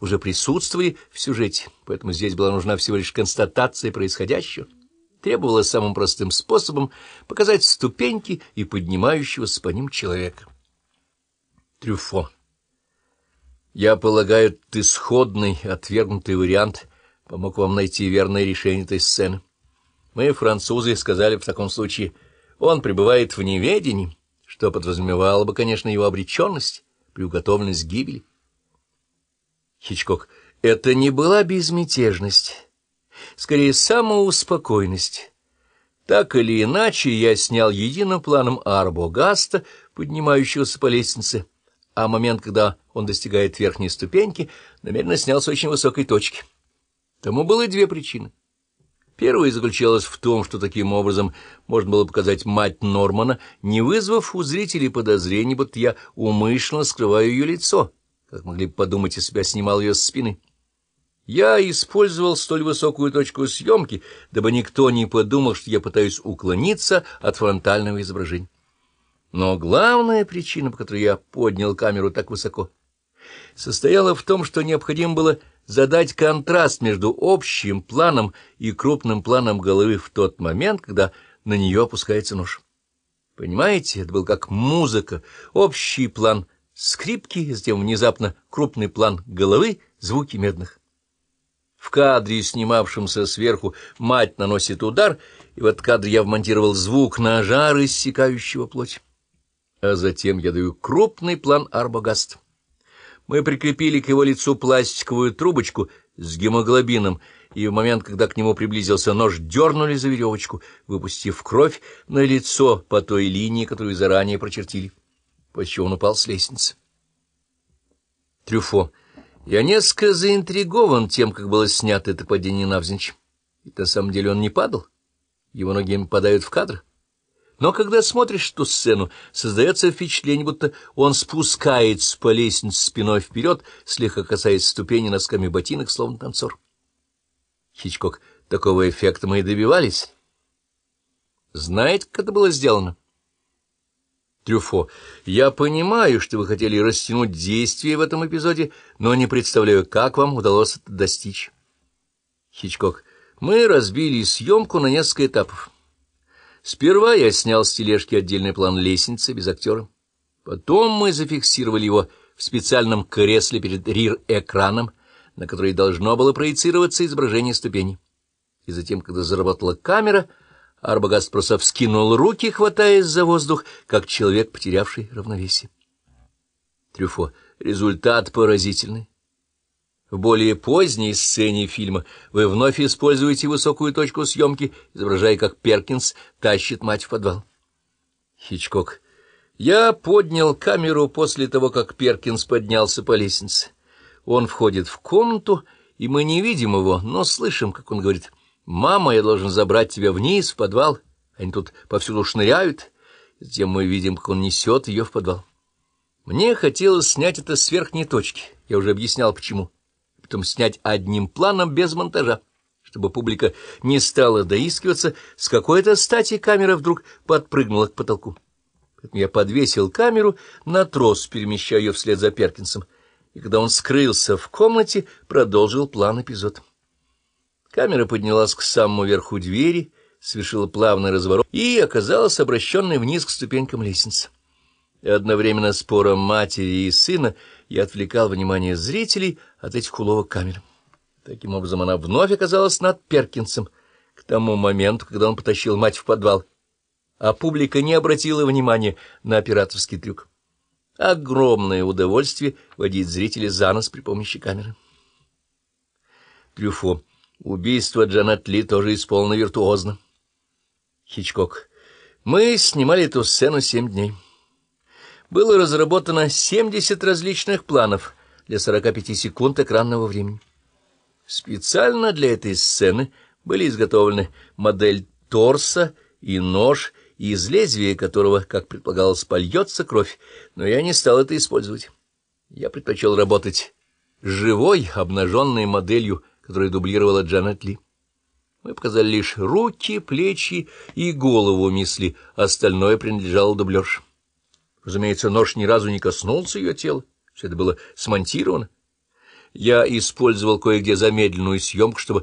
уже присутствовали в сюжете, поэтому здесь была нужна всего лишь констатация происходящего. Требовалось самым простым способом показать ступеньки и поднимающегося по ним человека. Трюфо. Я полагаю, этот исходный, отвергнутый вариант помог вам найти верное решение этой сцены. Мы, французы, сказали в таком случае, он пребывает в неведении, что подразумевало бы, конечно, его обреченность, приуготовленность гибели. Хичкок. Это не была безмятежность, скорее самоуспокойность. Так или иначе, я снял единым планом Арбогаста, поднимающегося по лестнице, а момент, когда он достигает верхней ступеньки, намеренно снял с очень высокой точки. Тому было две причины. Первая заключалась в том, что таким образом можно было показать мать Нормана, не вызвав у зрителей подозрений, будто я умышленно скрываю ее лицо, как могли бы подумать, если бы я снимал ее с спины. Я использовал столь высокую точку съемки, дабы никто не подумал, что я пытаюсь уклониться от фронтального изображения. Но главная причина, по которой я поднял камеру так высоко, состояла в том, что необходимо было задать контраст между общим планом и крупным планом головы в тот момент, когда на нее опускается нож. Понимаете, это был как музыка, общий план скрипки, затем внезапно крупный план головы, звуки медных. В кадре, снимавшемся сверху, мать наносит удар, и в этот кадр я вмонтировал звук ножа, рассекающего плоть. А затем я даю крупный план Арбогаст. Мы прикрепили к его лицу пластиковую трубочку с гемоглобином, и в момент, когда к нему приблизился нож, дернули за веревочку, выпустив кровь на лицо по той линии, которую заранее прочертили. Почему он упал с лестницы? Трюфо. Я несколько заинтригован тем, как было снято это падение навзничь. И на самом деле он не падал. Его ноги попадают в кадр. Но когда смотришь эту сцену, создается впечатление, будто он спускается по лестнице спиной вперед, слегка касаясь ступени носками ботинок, словно танцор. Хичкок, такого эффекта мы и добивались. Знаете, как это было сделано? Трюфо, я понимаю, что вы хотели растянуть действие в этом эпизоде, но не представляю, как вам удалось это достичь. Хичкок, мы разбили съемку на несколько этапов. Сперва я снял с тележки отдельный план лестницы без актера. Потом мы зафиксировали его в специальном кресле перед рир-экраном, на который должно было проецироваться изображение ступеней. И затем, когда заработала камера, Арбагаст просто вскинул руки, хватаясь за воздух, как человек, потерявший равновесие. Трюфо. Результат поразительный. В более поздней сцене фильма вы вновь используете высокую точку съемки, изображая, как Перкинс тащит мать в подвал. Хичкок. Я поднял камеру после того, как Перкинс поднялся по лестнице. Он входит в комнату, и мы не видим его, но слышим, как он говорит, «Мама, я должен забрать тебя вниз, в подвал. Они тут повсюду шныряют». Затем мы видим, как он несет ее в подвал. Мне хотелось снять это с верхней точки. Я уже объяснял, почему потом снять одним планом без монтажа, чтобы публика не стала доискиваться, с какой-то стати камера вдруг подпрыгнула к потолку. Поэтому я подвесил камеру на трос, перемещая ее вслед за Перкинсом, и когда он скрылся в комнате, продолжил план эпизод. Камера поднялась к самому верху двери, совершила плавный разворот и оказалась обращенной вниз к ступенькам лестницы. Одновременно спором матери и сына я отвлекал внимание зрителей от этих уловок камер. Таким образом, она вновь оказалась над Перкинсом к тому моменту, когда он потащил мать в подвал, а публика не обратила внимания на операторский трюк. Огромное удовольствие водить зрителей за нос при помощи камеры. Трюфо. Убийство Джанет Ли тоже исполнено виртуозно. Хичкок. Мы снимали эту сцену семь дней было разработано 70 различных планов для 45 секунд экранного времени. Специально для этой сцены были изготовлены модель торса и нож, из лезвия которого, как предполагалось, польется кровь, но я не стал это использовать. Я предпочел работать живой, обнаженной моделью, которая дублировала Джанет Ли. Мы показали лишь руки, плечи и голову мисли, остальное принадлежало дублерше. Разумеется, нож ни разу не коснулся ее тела, все это было смонтировано. Я использовал кое-где замедленную съемку, чтобы